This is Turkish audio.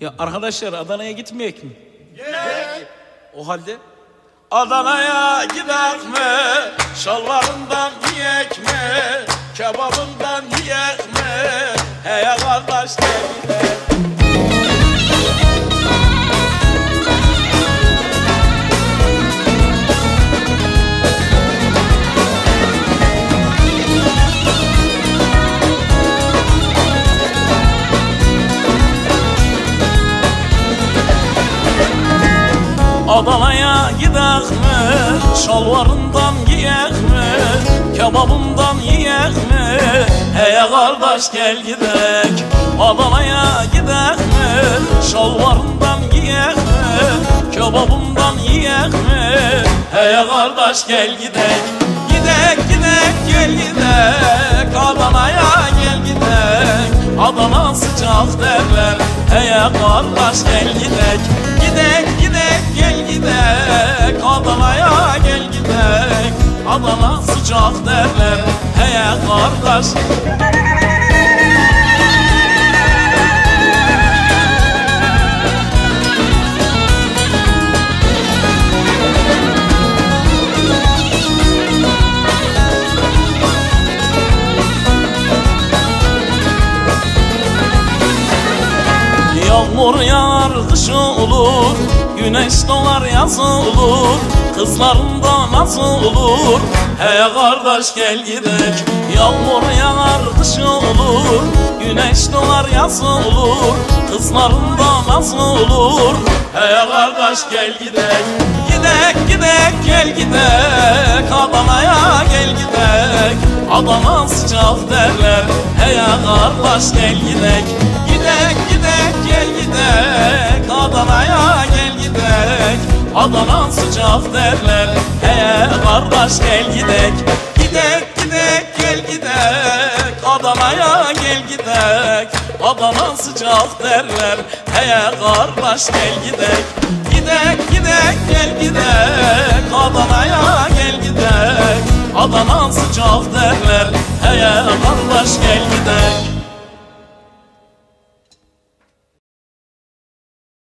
Ya arkadaşlar Adana'ya gitmeyek mi? O halde Adana'ya gidek mi? Şalvarından yiyek mi? Kebabından yiyek mi? Hey kardeş gidelim. Adana'ya gidek mi? Şalvarından giyek mi? Kebabından yiyek mi? Hey kardeş gel gidek Adana'ya gidek mi? Şalvarından giyek mi? Kebabından yiyek mi? Hey kardeş gel gidek Gidek gidek gel gidek Adana'ya gel gidek Adana sıcak derler Hey kardeş gel gidek Gidek gidek gel gidek Adana'ya gel gidek Adana sıcak derler Hey kardeş Yağmur yağar kış olur. Güneş doğar yaz olur. Kızlarında naz olur. Hey kardeş gel gidek Yağmur yağar kış olur. Güneş doğar yaz olur. Kızlarında naz olur. Hey kardeş gel gidek Gidek gidek gel gidek. Adana'ya gel gidek. Adana sıcak derler. Hey kardeş gel Gidek gidek Adana sıcak derler. Hey kardeş gel gidek. Gidek gidek gel gidek. Adana'ya gel gidek. Adana sıcak derler. Hey kardeş gel gidek. Gidek gidek gel gidek. Adana'ya gel gidek. Adana sıcak derler. Hey kardeş gel gidek